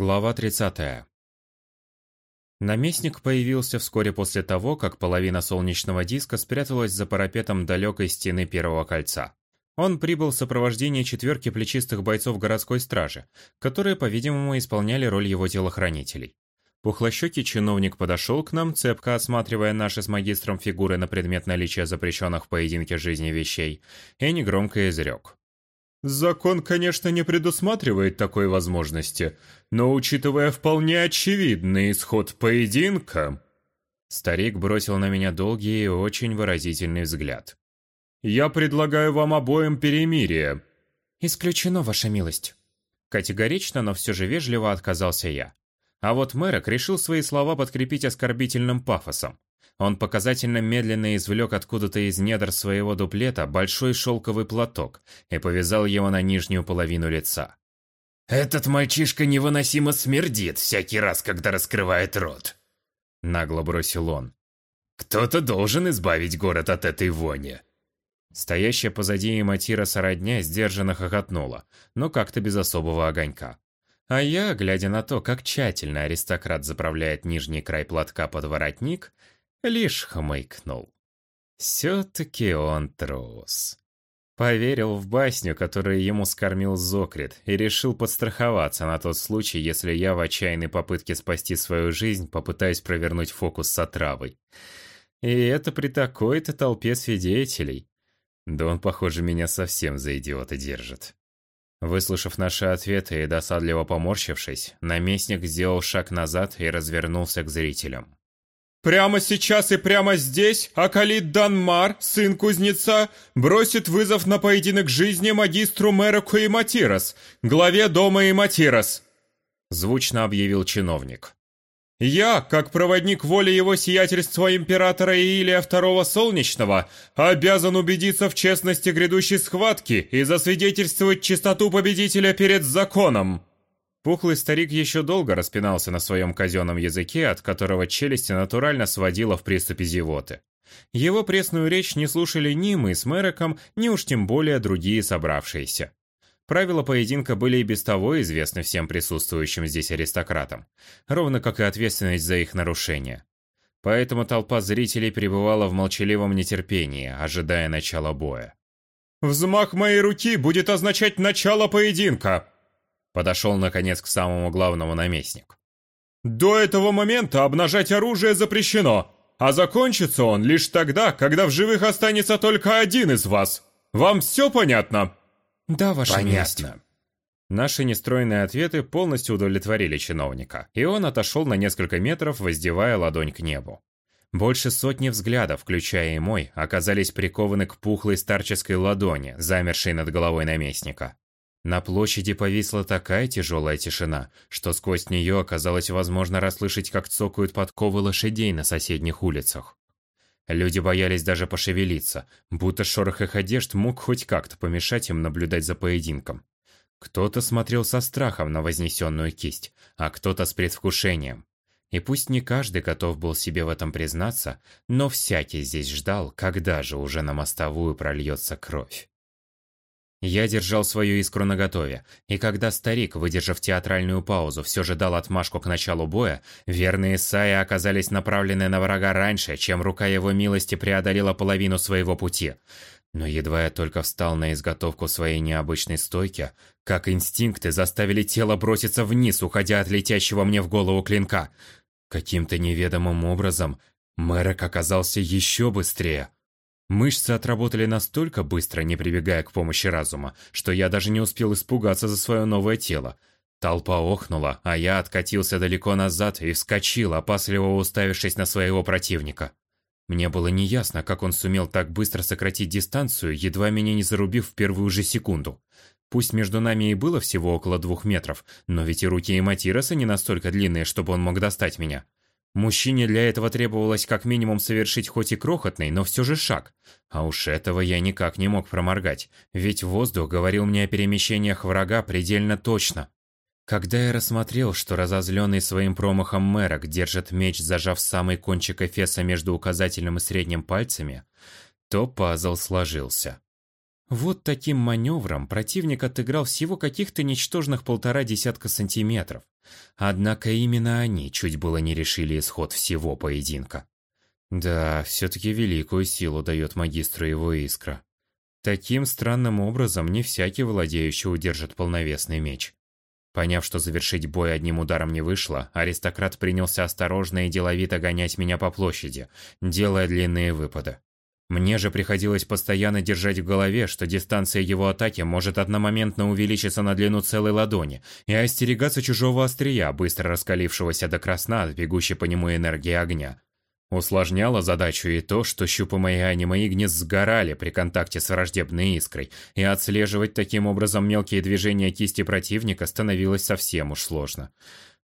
Глава 30. Наместник появился вскоре после того, как половина солнечного диска спряталась за парапетом далекой стены Первого кольца. Он прибыл в сопровождении четверки плечистых бойцов городской стражи, которые, по-видимому, исполняли роль его телохранителей. Пухлощекий чиновник подошел к нам, цепко осматривая наши с магистром фигуры на предмет наличия запрещенных в поединке жизни вещей, и негромко изрек. Закон, конечно, не предусматривает такой возможности, но учитывая вполне очевидный исход поединка... Старик бросил на меня долгий и очень выразительный взгляд. «Я предлагаю вам обоим перемирие». «Исключено, ваша милость». Категорично, но все же вежливо отказался я. А вот Мэрок решил свои слова подкрепить оскорбительным пафосом. Он показательно медленно извлек откуда-то из недр своего дуплета большой шелковый платок и повязал его на нижнюю половину лица. «Этот мальчишка невыносимо смердит всякий раз, когда раскрывает рот», — нагло бросил он. «Кто-то должен избавить город от этой вони». Стоящая позади Иматира сородня сдержанно хохотнула, но как-то без особого огонька. А я, глядя на то, как тщательно аристократ заправляет нижний край платка под воротник, лишь хмыкнул. Все-таки он трус. Поверил в басню, которую ему скормил Зокрит, и решил подстраховаться на тот случай, если я в отчаянной попытке спасти свою жизнь попытаюсь провернуть фокус с отравой. И это при такой-то толпе свидетелей. Да он, похоже, меня совсем за идиота держит. Выслушав наши ответы и досадливо поморщившись, наместник сделал шаг назад и развернулся к зрителям. Прямо сейчас и прямо здесь Акалит Данмар, сын кузнеца, бросит вызов на поединок жизни магистру Мероку и Матирос, главе дома и Матирос. Звучно объявил чиновник. Я, как проводник воли его сиятельства императора Иилия II Солнечного, обязан убедиться в честности грядущей схватки и засвидетельствовать чистоту победителя перед законом. Пухлый старик еще долго распинался на своем казенном языке, от которого челюсти натурально сводило в приступе зевоты. Его пресную речь не слушали ни мы с Мэроком, ни уж тем более другие собравшиеся. Правила поединка были и без того известны всем присутствующим здесь аристократам, ровно как и ответственность за их нарушение. Поэтому толпа зрителей пребывала в молчаливом нетерпении, ожидая начала боя. «Взмах моей руки будет означать начало поединка!» Подошел, наконец, к самому главному наместник. «До этого момента обнажать оружие запрещено, а закончится он лишь тогда, когда в живых останется только один из вас. Вам все понятно?» «Да, ваше Понятно». Наши нестройные ответы полностью удовлетворили чиновника, и он отошел на несколько метров, воздевая ладонь к небу. Больше сотни взглядов, включая и мой, оказались прикованы к пухлой старческой ладони, замершей над головой наместника. На площади повисла такая тяжелая тишина, что сквозь нее оказалось возможно расслышать, как цокают подковы лошадей на соседних улицах. Люди боялись даже пошевелиться, будто шорох их одежд мог хоть как-то помешать им наблюдать за поединком. Кто-то смотрел со страхом на вознесенную кисть, а кто-то с предвкушением. И пусть не каждый готов был себе в этом признаться, но всякий здесь ждал, когда же уже на мостовую прольется кровь. Я держал свою искру наготове, и когда старик, выдержав театральную паузу, все же дал отмашку к началу боя, верные Саи оказались направлены на врага раньше, чем рука его милости преодолела половину своего пути. Но едва я только встал на изготовку своей необычной стойки, как инстинкты заставили тело броситься вниз, уходя от летящего мне в голову клинка. Каким-то неведомым образом Мэрок оказался еще быстрее. Мышцы отработали настолько быстро, не прибегая к помощи разума, что я даже не успел испугаться за свое новое тело. Толпа охнула, а я откатился далеко назад и вскочил, опасливо уставившись на своего противника. Мне было неясно, как он сумел так быстро сократить дистанцию, едва меня не зарубив в первую же секунду. Пусть между нами и было всего около двух метров, но ведь и руки Эматироса не настолько длинные, чтобы он мог достать меня. Мужчине для этого требовалось как минимум совершить хоть и крохотный, но все же шаг. А уж этого я никак не мог проморгать, ведь воздух говорил мне о перемещениях врага предельно точно. Когда я рассмотрел, что разозленный своим промахом Мэрок держит меч, зажав самый кончик эфеса между указательным и средним пальцами, то пазл сложился. Вот таким маневром противник отыграл всего каких-то ничтожных полтора десятка сантиметров, Однако именно они чуть было не решили исход всего поединка. Да, все-таки великую силу дает магистру его искра. Таким странным образом не всякий владеющий удержит полновесный меч. Поняв, что завершить бой одним ударом не вышло, аристократ принялся осторожно и деловито гонять меня по площади, делая длинные выпады. Мне же приходилось постоянно держать в голове, что дистанция его атаки может одномоментно увеличиться на длину целой ладони, и остерегаться чужого острия, быстро раскалившегося до красна от бегущей по нему энергии огня. Усложняло задачу и то, что щупы моей аниме Игнис сгорали при контакте с враждебной искрой, и отслеживать таким образом мелкие движения кисти противника становилось совсем уж сложно.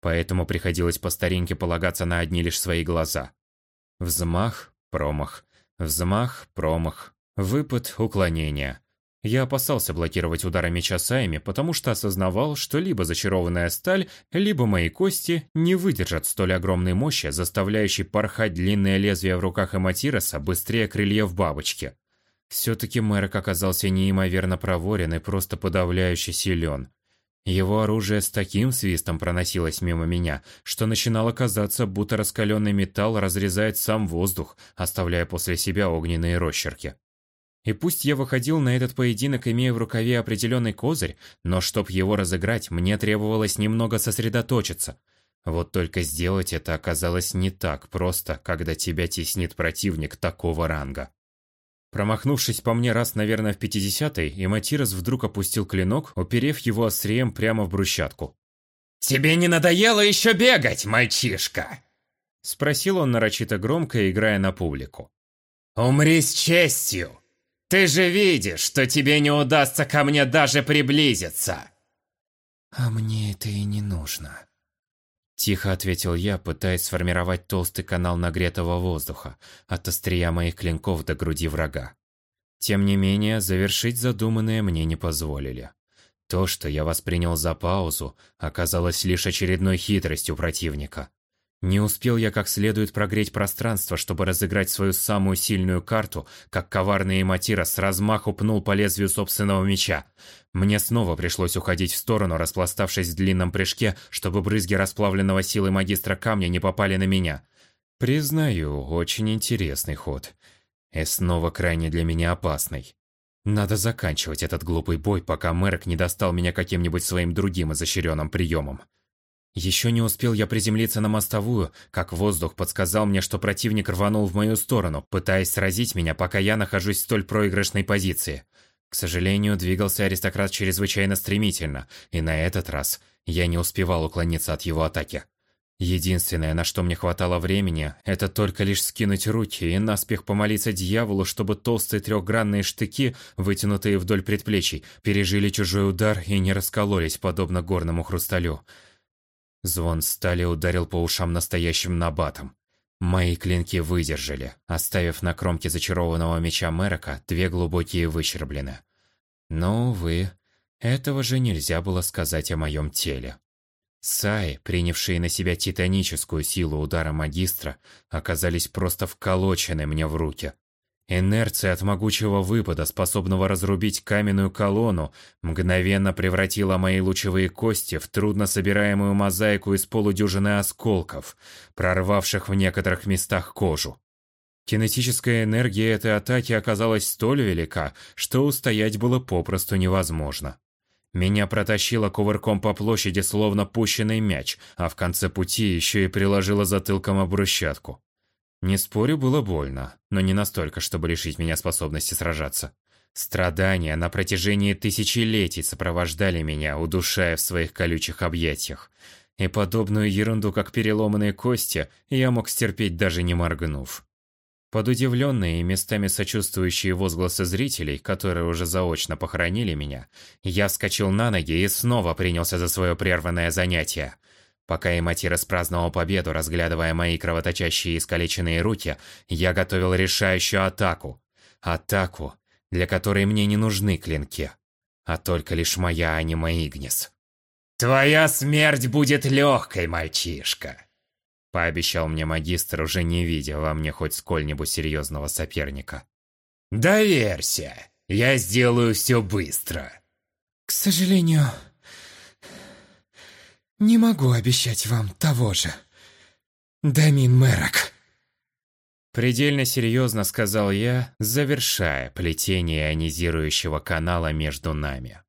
Поэтому приходилось по старинке полагаться на одни лишь свои глаза. Взмах, промах, взмах, промах, выпад, уклонение. Я опасался блокировать удары меча Сайми, потому что осознавал, что либо зачарованная сталь, либо мои кости не выдержат столь огромной мощи, заставляющей порхать длинное лезвие в руках Эматироса быстрее крыльев бабочки. Все-таки Мэрок оказался неимоверно проворен и просто подавляюще силен. Его оружие с таким свистом проносилось мимо меня, что начинало казаться, будто раскаленный металл разрезает сам воздух, оставляя после себя огненные росчерки. И пусть я выходил на этот поединок, имея в рукаве определенный козырь, но чтоб его разыграть, мне требовалось немного сосредоточиться. Вот только сделать это оказалось не так просто, когда тебя теснит противник такого ранга. Промахнувшись по мне раз, наверное, в пятидесятый, Иматирос вдруг опустил клинок, уперев его острием прямо в брусчатку. «Тебе не надоело еще бегать, мальчишка?» Спросил он нарочито громко, играя на публику. «Умри с честью! Ты же видишь, что тебе не удастся ко мне даже приблизиться!» «А мне это и не нужно», – тихо ответил я, пытаясь сформировать толстый канал нагретого воздуха от острия моих клинков до груди врага. Тем не менее, завершить задуманное мне не позволили. То, что я воспринял за паузу, оказалось лишь очередной хитростью противника. Не успел я как следует прогреть пространство, чтобы разыграть свою самую сильную карту, как коварный Эматира с размаху пнул по лезвию собственного меча. Мне снова пришлось уходить в сторону, распластавшись в длинном прыжке, чтобы брызги расплавленного силы магистра камня не попали на меня. Признаю, очень интересный ход. И снова крайне для меня опасный. Надо заканчивать этот глупый бой, пока Мэрк не достал меня каким-нибудь своим другим изощренным приемом. Еще не успел я приземлиться на мостовую, как воздух подсказал мне, что противник рванул в мою сторону, пытаясь сразить меня, пока я нахожусь в столь проигрышной позиции. К сожалению, двигался аристократ чрезвычайно стремительно, и на этот раз я не успевал уклониться от его атаки. Единственное, на что мне хватало времени, это только лишь скинуть руки и наспех помолиться дьяволу, чтобы толстые трехгранные штыки, вытянутые вдоль предплечий, пережили чужой удар и не раскололись, подобно горному хрусталю. Звон стали ударил по ушам настоящим набатом. Мои клинки выдержали, оставив на кромке зачарованного меча Мерока две глубокие выщерблены. Но, увы, этого же нельзя было сказать о моем теле. Саи, принявшие на себя титаническую силу удара магистра, оказались просто вколочены мне в руки, Инерция от могучего выпада, способного разрубить каменную колонну, мгновенно превратила мои лучевые кости в труднособираемую мозаику из полудюжины осколков, прорвавших в некоторых местах кожу. Кинетическая энергия этой атаки оказалась столь велика, что устоять было попросту невозможно. Меня протащило кувырком по площади, словно пущенный мяч, а в конце пути еще и приложило затылком об брусчатку. Не спорю, было больно, но не настолько, чтобы лишить меня способности сражаться. Страдания на протяжении тысячелетий сопровождали меня, удушая в своих колючих объятиях. И подобную ерунду, как переломанные кости, я мог стерпеть даже не моргнув. Под удивленные и местами сочувствующие возгласы зрителей, которые уже заочно похоронили меня, я вскочил на ноги и снова принялся за свое прерванное занятие – Пока Эмати распраздновал победу, разглядывая мои кровоточащие и искалеченные руки, я готовил решающую атаку. Атаку, для которой мне не нужны клинки, а только лишь моя аниме Игнис. «Твоя смерть будет легкой, мальчишка!» Пообещал мне магистр, уже не видя во мне хоть сколь-нибудь серьезного соперника. «Доверься, я сделаю все быстро!» «К сожалению, «Не могу обещать вам того же, Дамин Мэрок». Предельно серьезно сказал я, завершая плетение ионизирующего канала между нами.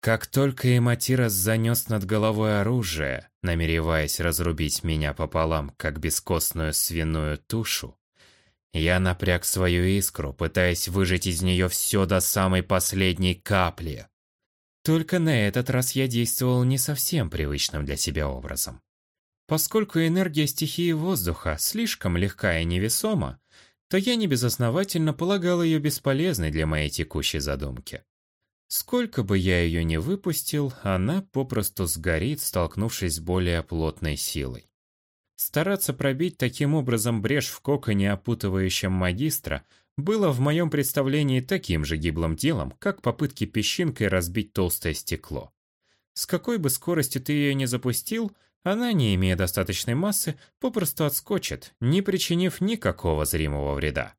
Как только Эматирос занес над головой оружие, намереваясь разрубить меня пополам, как бескостную свиную тушу, я напряг свою искру, пытаясь выжать из нее все до самой последней капли. Только на этот раз я действовал не совсем привычным для себя образом. Поскольку энергия стихии воздуха слишком легка и невесома, то я небезосновательно полагал ее бесполезной для моей текущей задумки. Сколько бы я ее ни выпустил, она попросту сгорит, столкнувшись с более плотной силой. Стараться пробить таким образом брешь в коконе, опутывающем магистра, было в моем представлении таким же гиблым делом, как попытки песчинкой разбить толстое стекло. С какой бы скоростью ты ее не запустил, она, не имея достаточной массы, попросту отскочит, не причинив никакого зримого вреда.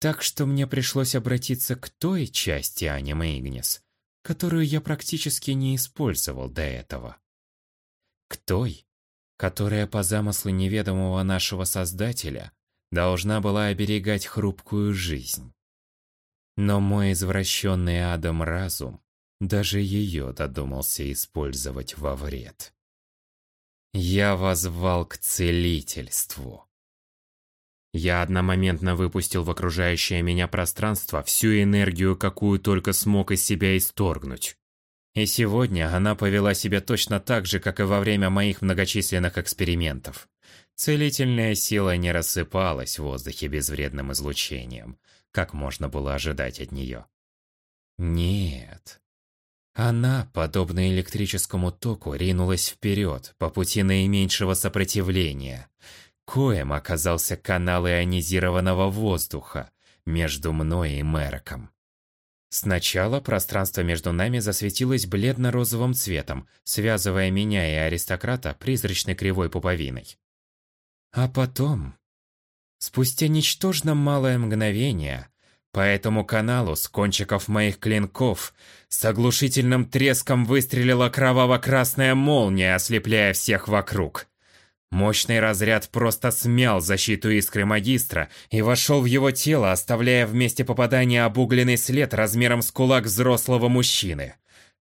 Так что мне пришлось обратиться к той части аниме Игнис, которую я практически не использовал до этого. К той, которая по замыслу неведомого нашего Создателя должна была оберегать хрупкую жизнь. Но мой извращенный адом разум даже ее додумался использовать во вред. Я возвал к целительству. Я одномоментно выпустил в окружающее меня пространство всю энергию, какую только смог из себя исторгнуть. И сегодня она повела себя точно так же, как и во время моих многочисленных экспериментов. Целительная сила не рассыпалась в воздухе безвредным излучением, как можно было ожидать от нее. Нет. Она, подобно электрическому току, ринулась вперед по пути наименьшего сопротивления – коем оказался канал ионизированного воздуха между мной и Мэроком. Сначала пространство между нами засветилось бледно-розовым цветом, связывая меня и аристократа призрачной кривой пуповиной. А потом, спустя ничтожно малое мгновение, по этому каналу с кончиков моих клинков с оглушительным треском выстрелила кроваво-красная молния, ослепляя всех вокруг. Мощный разряд просто смял защиту искры магистра и вошел в его тело, оставляя в месте попадания обугленный след размером с кулак взрослого мужчины.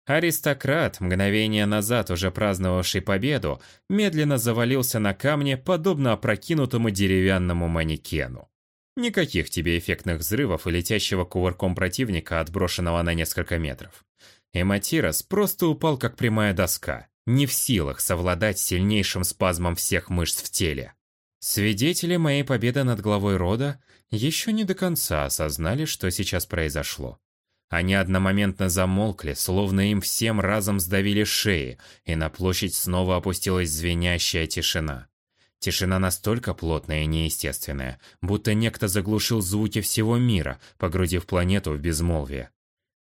Аристократ, мгновение назад уже праздновавший победу, медленно завалился на камне, подобно опрокинутому деревянному манекену. Никаких тебе эффектных взрывов и летящего кувырком противника, отброшенного на несколько метров. Эматирос просто упал как прямая доска не в силах совладать сильнейшим спазмом всех мышц в теле. Свидетели моей победы над главой рода еще не до конца осознали, что сейчас произошло. Они одномоментно замолкли, словно им всем разом сдавили шеи, и на площадь снова опустилась звенящая тишина. Тишина настолько плотная и неестественная, будто некто заглушил звуки всего мира, погрузив планету в безмолвие.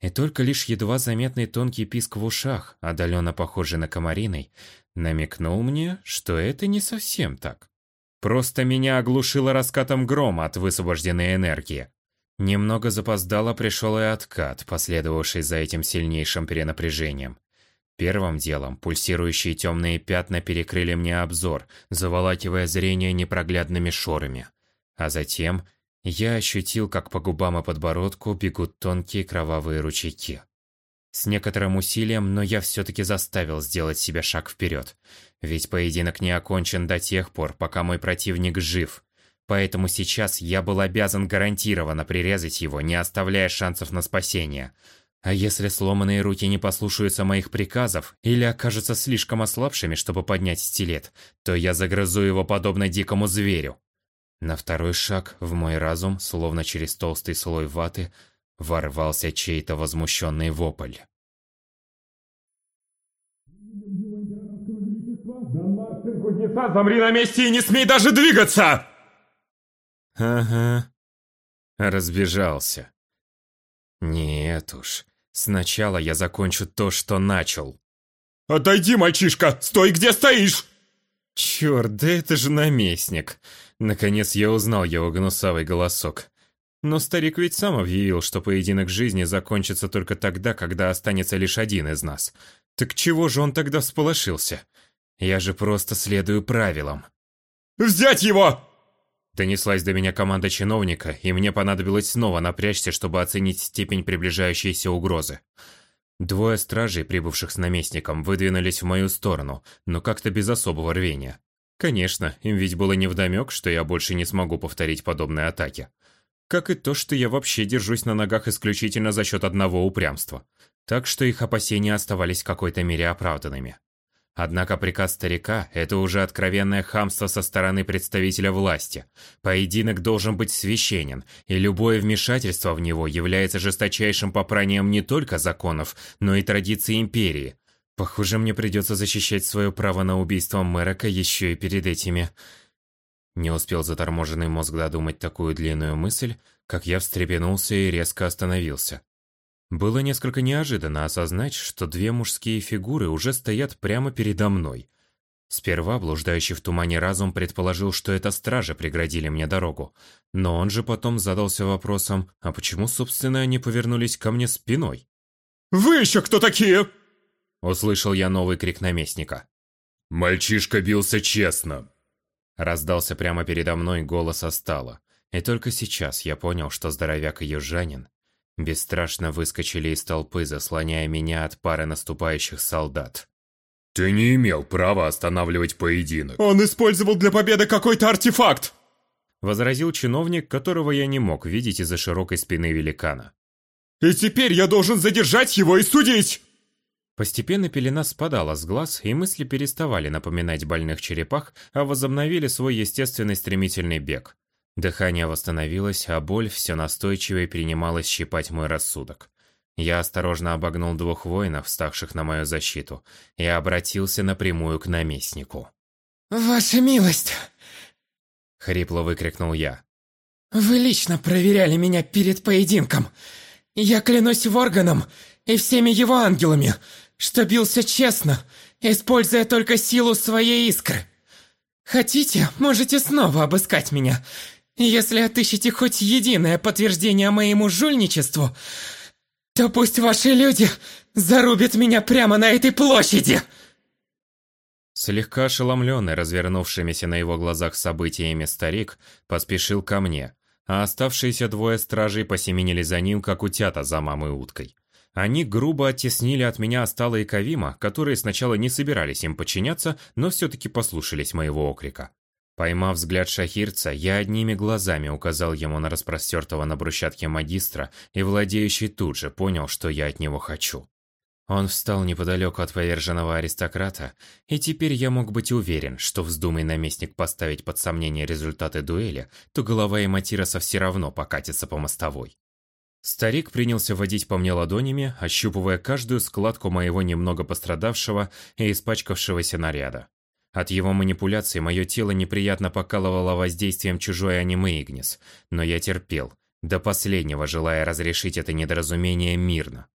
И только лишь едва заметный тонкий писк в ушах, отдаленно похожий на комариной, намекнул мне, что это не совсем так. Просто меня оглушило раскатом грома от высвобожденной энергии. Немного запоздало пришел и откат, последовавший за этим сильнейшим перенапряжением. Первым делом пульсирующие темные пятна перекрыли мне обзор, заволакивая зрение непроглядными шорами. А затем я ощутил, как по губам и подбородку бегут тонкие кровавые ручейки. С некоторым усилием, но я все-таки заставил сделать себе шаг вперед. Ведь поединок не окончен до тех пор, пока мой противник жив. Поэтому сейчас я был обязан гарантированно прирезать его, не оставляя шансов на спасение. А если сломанные руки не послушаются моих приказов или окажутся слишком ослабшими, чтобы поднять стилет, то я загрызу его подобно дикому зверю. На второй шаг в мой разум, словно через толстый слой ваты, ворвался чей-то возмущенный вопль. «Дамар, сын кузнеца, замри на месте и не смей даже двигаться!» Ага. Разбежался. Нет уж. Сначала я закончу то, что начал. «Отойди, мальчишка! Стой, где стоишь!» Черт, да это же наместник. Наконец я узнал его гнусавый голосок. Но старик ведь сам объявил, что поединок жизни закончится только тогда, когда останется лишь один из нас. Так чего же он тогда всполошился? Я же просто следую правилам. «Взять его!» Донеслась до меня команда чиновника, и мне понадобилось снова напрячься, чтобы оценить степень приближающейся угрозы. Двое стражей, прибывших с наместником, выдвинулись в мою сторону, но как-то без особого рвения. Конечно, им ведь было невдомёк, что я больше не смогу повторить подобные атаки. Как и то, что я вообще держусь на ногах исключительно за счет одного упрямства. Так что их опасения оставались в какой-то мере оправданными. Однако приказ старика – это уже откровенное хамство со стороны представителя власти. Поединок должен быть священен, и любое вмешательство в него является жесточайшим попранием не только законов, но и традиций империи. Похоже, мне придется защищать свое право на убийство Мэрока еще и перед этими. Не успел заторможенный мозг додумать такую длинную мысль, как я встрепенулся и резко остановился. Было несколько неожиданно осознать, что две мужские фигуры уже стоят прямо передо мной. Сперва блуждающий в тумане разум предположил, что это стражи преградили мне дорогу, но он же потом задался вопросом, а почему, собственно, они повернулись ко мне спиной? «Вы еще кто такие?» Услышал я новый крик наместника. «Мальчишка бился честно!» Раздался прямо передо мной голос Остала. И только сейчас я понял, что здоровяк и южанин бесстрашно выскочили из толпы, заслоняя меня от пары наступающих солдат. «Ты не имел права останавливать поединок!» «Он использовал для победы какой-то артефакт!» Возразил чиновник, которого я не мог видеть из-за широкой спины великана. «И теперь я должен задержать его и судить!» Постепенно пелена спадала с глаз, и мысли переставали напоминать больных черепах, а возобновили свой естественный стремительный бег. Дыхание восстановилось, а боль все настойчивее принималась щипать мой рассудок. Я осторожно обогнул двух воинов, вставших на мою защиту, и обратился напрямую к наместнику. «Ваша милость!» — хрипло выкрикнул я. «Вы лично проверяли меня перед поединком. Я клянусь Ворганом и всеми его ангелами, что бился честно, используя только силу своей искры. Хотите, можете снова обыскать меня, если отыщете хоть единое подтверждение моему жульничеству, то пусть ваши люди зарубят меня прямо на этой площади!» Слегка ошеломленный развернувшимися на его глазах событиями старик поспешил ко мне, а оставшиеся двое стражей посеменили за ним, как утята за мамой уткой. Они грубо оттеснили от меня Астала и Кавима, которые сначала не собирались им подчиняться, но все-таки послушались моего окрика. Поймав взгляд шахирца, я одними глазами указал ему на распростертого на брусчатке магистра, и владеющий тут же понял, что я от него хочу. Он встал неподалеку от поверженного аристократа, и теперь я мог быть уверен, что вздумай наместник поставить под сомнение результаты дуэли, то голова Эматироса все равно покатится по мостовой. Старик принялся водить по мне ладонями, ощупывая каждую складку моего немного пострадавшего и испачкавшегося наряда. От его манипуляций мое тело неприятно покалывало воздействием чужой аниме Игнис, но я терпел, до последнего желая разрешить это недоразумение мирно.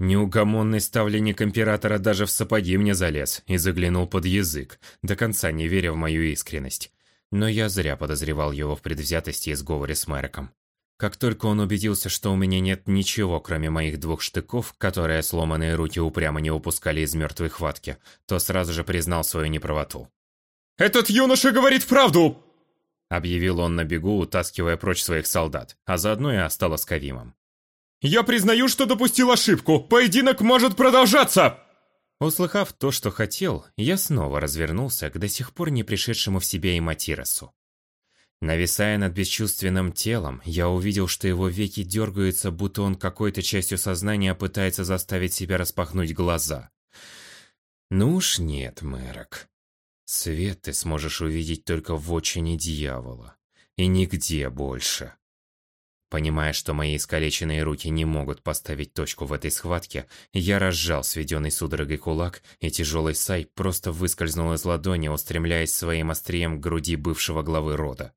Неугомонный ставленник императора даже в сапоги мне залез и заглянул под язык, до конца не веря в мою искренность. Но я зря подозревал его в предвзятости и сговоре с Мэриком. Как только он убедился, что у меня нет ничего, кроме моих двух штыков, которые сломанные руки упрямо не упускали из мертвой хватки, то сразу же признал свою неправоту. «Этот юноша говорит правду!» Объявил он на бегу, утаскивая прочь своих солдат, а заодно и осталось Кавимом. «Я признаю, что допустил ошибку! Поединок может продолжаться!» Услыхав то, что хотел, я снова развернулся к до сих пор не пришедшему в себя и Матиросу. Нависая над бесчувственным телом, я увидел, что его веки дергаются, будто он какой-то частью сознания пытается заставить себя распахнуть глаза. Ну уж нет, Мэрок. Свет ты сможешь увидеть только в очине дьявола. И нигде больше. Понимая, что мои искалеченные руки не могут поставить точку в этой схватке, я разжал сведенный судорогой кулак, и тяжелый сай просто выскользнул из ладони, устремляясь своим острием к груди бывшего главы рода.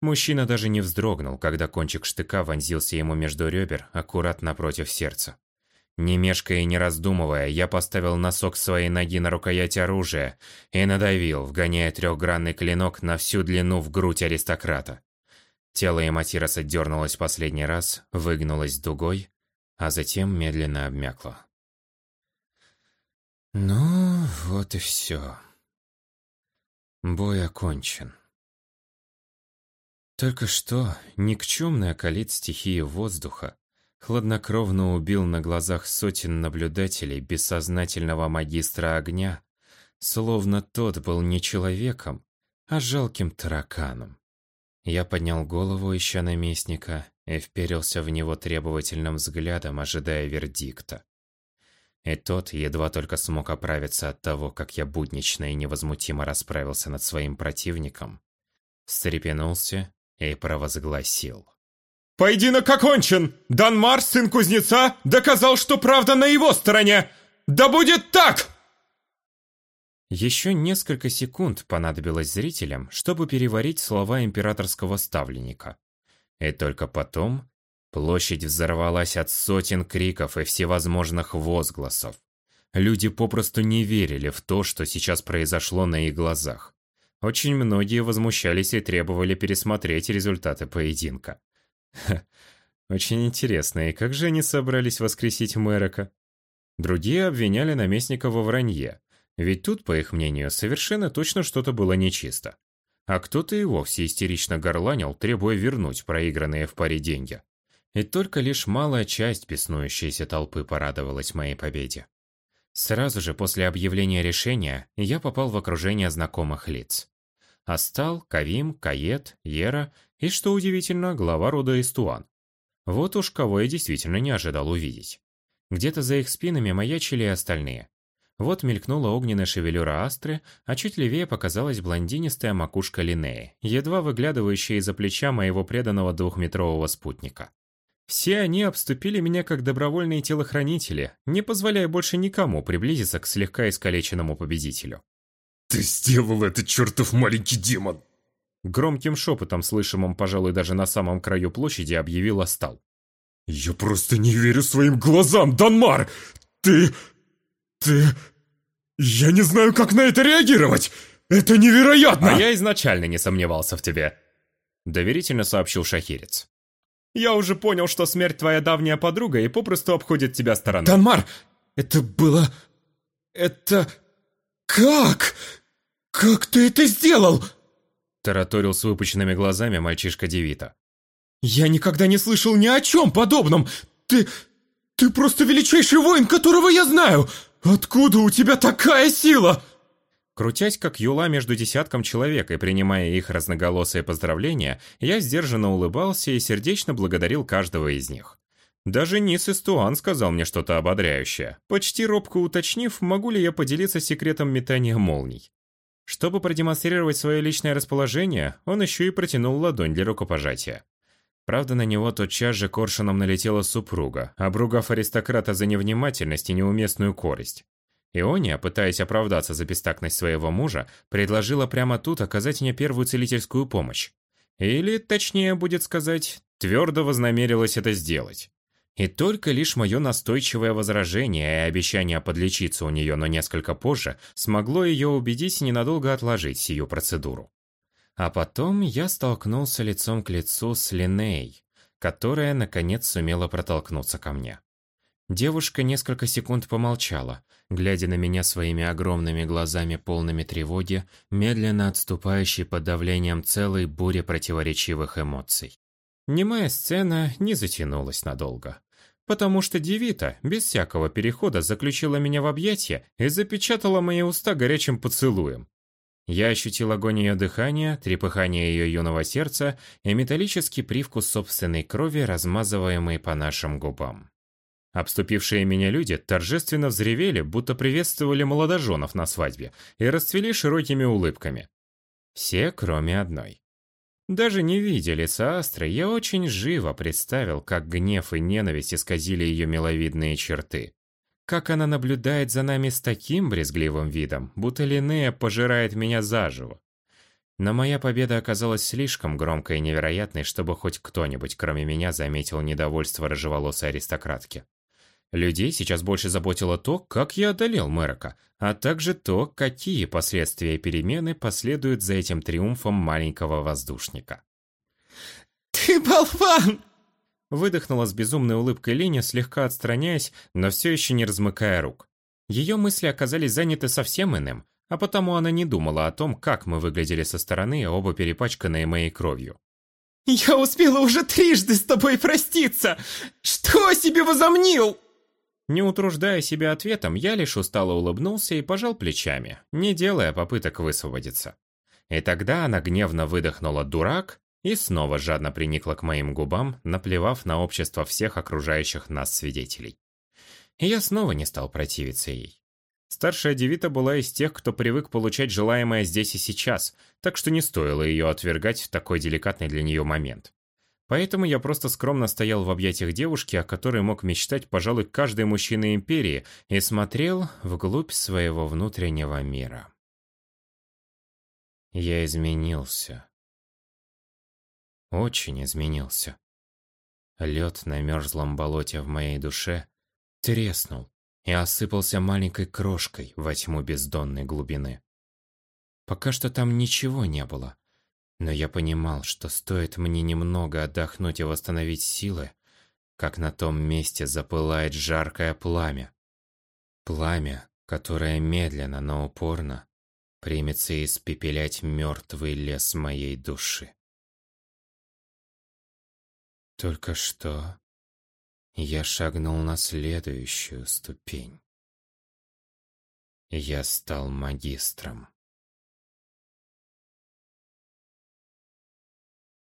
Мужчина даже не вздрогнул, когда кончик штыка вонзился ему между ребер, аккурат напротив сердца. Не мешкая и не раздумывая, я поставил носок своей ноги на рукоять оружия и надавил, вгоняя трехгранный клинок на всю длину в грудь аристократа. Тело Эматироса дернулось последний раз, выгнулось дугой, а затем медленно обмякло. «Ну, вот и все», Бой окончен. Только что никчемный околит стихии воздуха хладнокровно убил на глазах сотен наблюдателей бессознательного магистра огня, словно тот был не человеком, а жалким тараканом. Я поднял голову, ища наместника, и вперился в него требовательным взглядом, ожидая вердикта. И тот едва только смог оправиться от того, как я буднично и невозмутимо расправился над своим противником, встрепенулся и провозгласил. «Поединок окончен! Данмар, сын кузнеца, доказал, что правда на его стороне! Да будет так!» Еще несколько секунд понадобилось зрителям, чтобы переварить слова императорского ставленника. И только потом площадь взорвалась от сотен криков и всевозможных возгласов. Люди попросту не верили в то, что сейчас произошло на их глазах. Очень многие возмущались и требовали пересмотреть результаты поединка. Ха, очень интересно, и как же они собрались воскресить Мэрока? Другие обвиняли наместника во вранье, ведь тут, по их мнению, совершенно точно что-то было нечисто. А кто-то и вовсе истерично горланил, требуя вернуть проигранные в паре деньги. И только лишь малая часть беснующейся толпы порадовалась моей победе. Сразу же после объявления решения я попал в окружение знакомых лиц. Астал, Кавим, Кает, Ера и, что удивительно, глава рода Истуан. Вот уж кого я действительно не ожидал увидеть. Где-то за их спинами маячили и остальные. Вот мелькнула огненная шевелюра Астры, а чуть левее показалась блондинистая макушка Линеи, едва выглядывающая из-за плеча моего преданного двухметрового спутника. Все они обступили меня как добровольные телохранители, не позволяя больше никому приблизиться к слегка искалеченному победителю. «Ты сделал это, чертов маленький демон!» Громким шепотом, слышимым, пожалуй, даже на самом краю площади, объявил Астал. «Я просто не верю своим глазам, Данмар! Ты... ты... я не знаю, как на это реагировать! Это невероятно!» «А я изначально не сомневался в тебе», — доверительно сообщил шахирец. «Я уже понял, что смерть твоя давняя подруга и попросту обходит тебя стороной». «Данмар, это было... это... как? Как ты это сделал?» Тараторил с выпученными глазами мальчишка Девита. «Я никогда не слышал ни о чем подобном! Ты... ты просто величайший воин, которого я знаю! Откуда у тебя такая сила?» Крутясь как юла между десятком человек и принимая их разноголосые поздравления, я сдержанно улыбался и сердечно благодарил каждого из них. Даже Нис Истуан сказал мне что-то ободряющее, почти робко уточнив, могу ли я поделиться секретом метания молний. Чтобы продемонстрировать свое личное расположение, он еще и протянул ладонь для рукопожатия. Правда, на него тотчас же коршуном налетела супруга, обругав аристократа за невнимательность и неуместную корость. Иония, пытаясь оправдаться за бестактность своего мужа, предложила прямо тут оказать мне первую целительскую помощь. Или, точнее будет сказать, твердо вознамерилась это сделать. И только лишь мое настойчивое возражение и обещание подлечиться у нее, но несколько позже, смогло ее убедить ненадолго отложить сию процедуру. А потом я столкнулся лицом к лицу с Линей, которая, наконец, сумела протолкнуться ко мне. Девушка несколько секунд помолчала, глядя на меня своими огромными глазами полными тревоги, медленно отступающей под давлением целой бури противоречивых эмоций. Немая сцена не затянулась надолго потому что девита, без всякого перехода, заключила меня в объятия и запечатала мои уста горячим поцелуем. Я ощутил огонь ее дыхания, трепыхание ее юного сердца и металлический привкус собственной крови, размазываемый по нашим губам. Обступившие меня люди торжественно взревели, будто приветствовали молодоженов на свадьбе, и расцвели широкими улыбками. Все, кроме одной. Даже не видя лица Астры, я очень живо представил, как гнев и ненависть исказили ее миловидные черты. Как она наблюдает за нами с таким брезгливым видом, будто Линнея пожирает меня заживо. Но моя победа оказалась слишком громкой и невероятной, чтобы хоть кто-нибудь, кроме меня, заметил недовольство рыжеволосой аристократки. Людей сейчас больше заботило то, как я одолел Мэрока, а также то, какие последствия перемены последуют за этим триумфом маленького воздушника. «Ты болван!» Выдохнула с безумной улыбкой Леня, слегка отстраняясь, но все еще не размыкая рук. Ее мысли оказались заняты совсем иным, а потому она не думала о том, как мы выглядели со стороны, оба перепачканные моей кровью. «Я успела уже трижды с тобой проститься! Что себе возомнил?» Не утруждая себя ответом, я лишь устало улыбнулся и пожал плечами, не делая попыток высвободиться. И тогда она гневно выдохнула «дурак» и снова жадно приникла к моим губам, наплевав на общество всех окружающих нас свидетелей. И я снова не стал противиться ей. Старшая девита была из тех, кто привык получать желаемое здесь и сейчас, так что не стоило ее отвергать в такой деликатный для нее момент. Поэтому я просто скромно стоял в объятиях девушки, о которой мог мечтать, пожалуй, каждый мужчина Империи, и смотрел вглубь своего внутреннего мира. Я изменился. Очень изменился. Лед на мерзлом болоте в моей душе треснул и осыпался маленькой крошкой во тьму бездонной глубины. Пока что там ничего не было, но я понимал, что стоит мне немного отдохнуть и восстановить силы, как на том месте запылает жаркое пламя. Пламя, которое медленно, но упорно примется испепелять мертвый лес моей души. Только что я шагнул на следующую ступень. Я стал магистром.